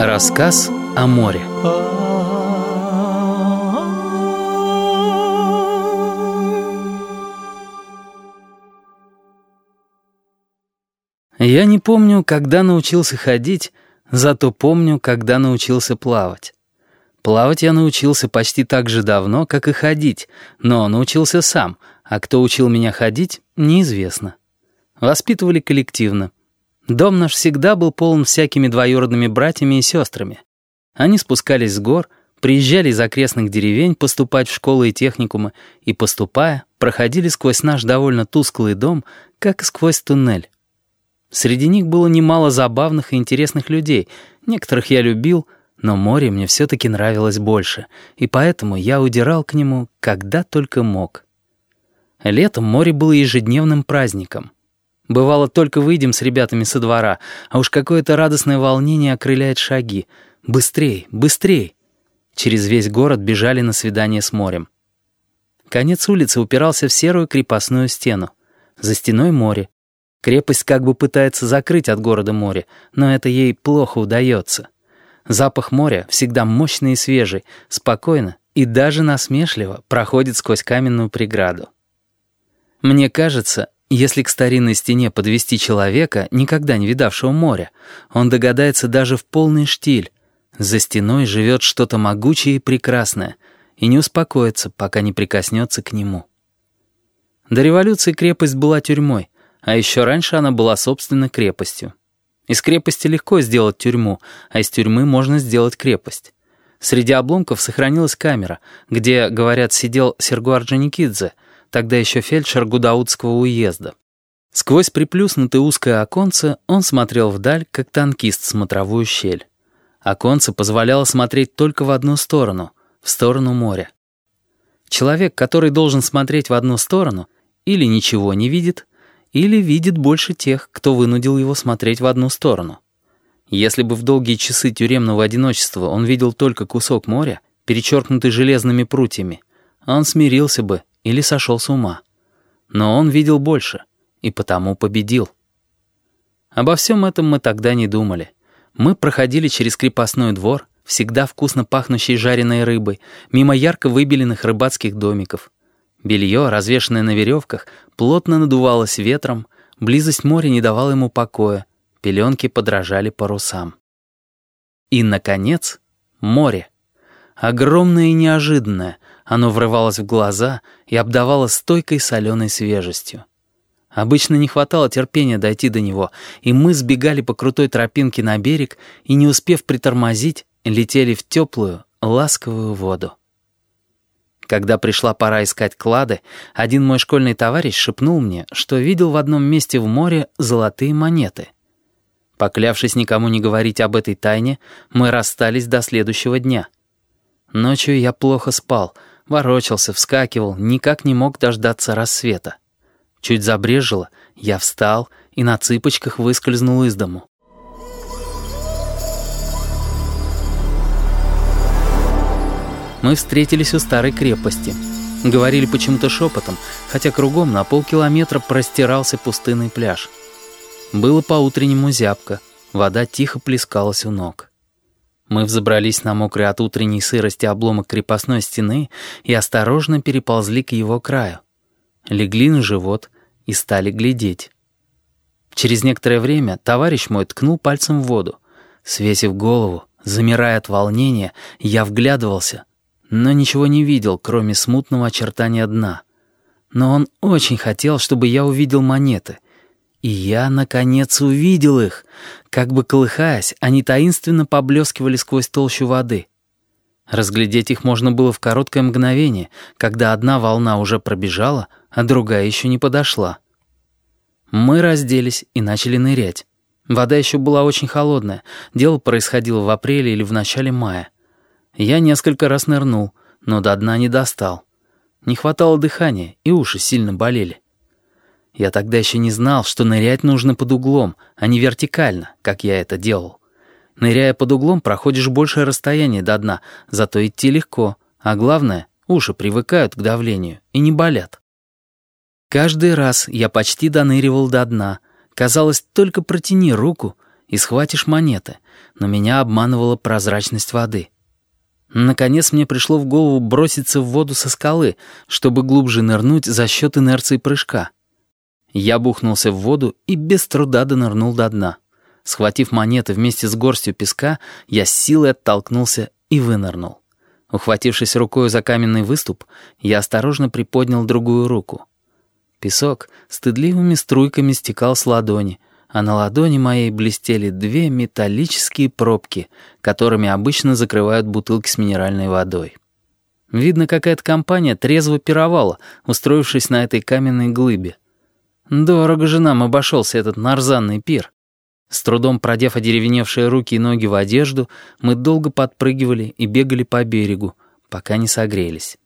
Рассказ о море. Я не помню, когда научился ходить, зато помню, когда научился плавать. Плавать я научился почти так же давно, как и ходить, но научился сам, а кто учил меня ходить, неизвестно. Воспитывали коллективно. Дом наш всегда был полон всякими двоюродными братьями и сестрами. Они спускались с гор, приезжали из окрестных деревень поступать в школы и техникумы, и, поступая, проходили сквозь наш довольно тусклый дом, как сквозь туннель. Среди них было немало забавных и интересных людей. Некоторых я любил, но море мне все-таки нравилось больше, и поэтому я удирал к нему, когда только мог. Летом море было ежедневным праздником — Бывало, только выйдем с ребятами со двора, а уж какое-то радостное волнение окрыляет шаги. Быстрей, быстрей! Через весь город бежали на свидание с морем. Конец улицы упирался в серую крепостную стену. За стеной море. Крепость как бы пытается закрыть от города море, но это ей плохо удается. Запах моря всегда мощный и свежий, спокойно и даже насмешливо проходит сквозь каменную преграду. Мне кажется, если к старинной стене подвести человека, никогда не видавшего моря, он догадается даже в полный штиль. За стеной живет что-то могучее и прекрасное, и не успокоится, пока не прикоснется к нему. До революции крепость была тюрьмой, а еще раньше она была, собственно, крепостью. Из крепости легко сделать тюрьму, а из тюрьмы можно сделать крепость. Среди обломков сохранилась камера, где, говорят, сидел Серго Орджоникидзе — тогда еще фельдшер Гудаутского уезда. Сквозь приплюснутое узкое оконце он смотрел вдаль, как танкист смотровую щель. Оконце позволяло смотреть только в одну сторону, в сторону моря. Человек, который должен смотреть в одну сторону, или ничего не видит, или видит больше тех, кто вынудил его смотреть в одну сторону. Если бы в долгие часы тюремного одиночества он видел только кусок моря, перечеркнутый железными прутьями, он смирился бы или сошел с ума. Но он видел больше и потому победил. Обо всем этом мы тогда не думали. Мы проходили через крепостной двор, всегда вкусно пахнущий жареной рыбой, мимо ярко выбеленных рыбацких домиков. Белье, развешанное на веревках, плотно надувалось ветром, близость моря не давала ему покоя, пеленки подражали парусам. И, наконец, море. Огромное и неожиданное, оно врывалось в глаза и обдавало стойкой соленой свежестью. Обычно не хватало терпения дойти до него, и мы сбегали по крутой тропинке на берег и, не успев притормозить, летели в теплую, ласковую воду. Когда пришла пора искать клады, один мой школьный товарищ шепнул мне, что видел в одном месте в море золотые монеты. Поклявшись никому не говорить об этой тайне, мы расстались до следующего дня. Ночью я плохо спал — Ворочался, вскакивал, никак не мог дождаться рассвета. Чуть забрежило, я встал и на цыпочках выскользнул из дому. Мы встретились у старой крепости. Говорили почему-то шепотом, хотя кругом на полкилометра простирался пустынный пляж. Было по-утреннему зябко, вода тихо плескалась у ног. Мы взобрались на мокрый от утренней сырости обломок крепостной стены и осторожно переползли к его краю. Легли на живот и стали глядеть. Через некоторое время товарищ мой ткнул пальцем в воду. Свесив голову, замирая от волнения, я вглядывался, но ничего не видел, кроме смутного очертания дна. Но он очень хотел, чтобы я увидел монеты — и я, наконец, увидел их. Как бы колыхаясь, они таинственно поблескивали сквозь толщу воды. Разглядеть их можно было в короткое мгновение, когда одна волна уже пробежала, а другая еще не подошла. Мы разделись и начали нырять. Вода еще была очень холодная, дело происходило в апреле или в начале мая. Я несколько раз нырнул, но до дна не достал. Не хватало дыхания, и уши сильно болели. Я тогда еще не знал, что нырять нужно под углом, а не вертикально, как я это делал. Ныряя под углом, проходишь большее расстояние до дна, зато идти легко, а главное, уши привыкают к давлению и не болят. Каждый раз я почти доныривал до дна. Казалось, только протяни руку, и схватишь монеты, но меня обманывала прозрачность воды. Наконец мне пришло в голову броситься в воду со скалы, чтобы глубже нырнуть за счет инерции прыжка. Я бухнулся в воду и без труда донырнул до дна. Схватив монеты вместе с горстью песка, я с силой оттолкнулся и вынырнул. Ухватившись рукой за каменный выступ, я осторожно приподнял другую руку. Песок стыдливыми струйками стекал с ладони, а на ладони моей блестели две металлические пробки, которыми обычно закрывают бутылки с минеральной водой. Видно, какая-то компания трезво пировала, устроившись на этой каменной глыбе. Дорого же нам обошелся этот нарзанный пир. С трудом продев одеревеневшие руки и ноги в одежду, мы долго подпрыгивали и бегали по берегу, пока не согрелись.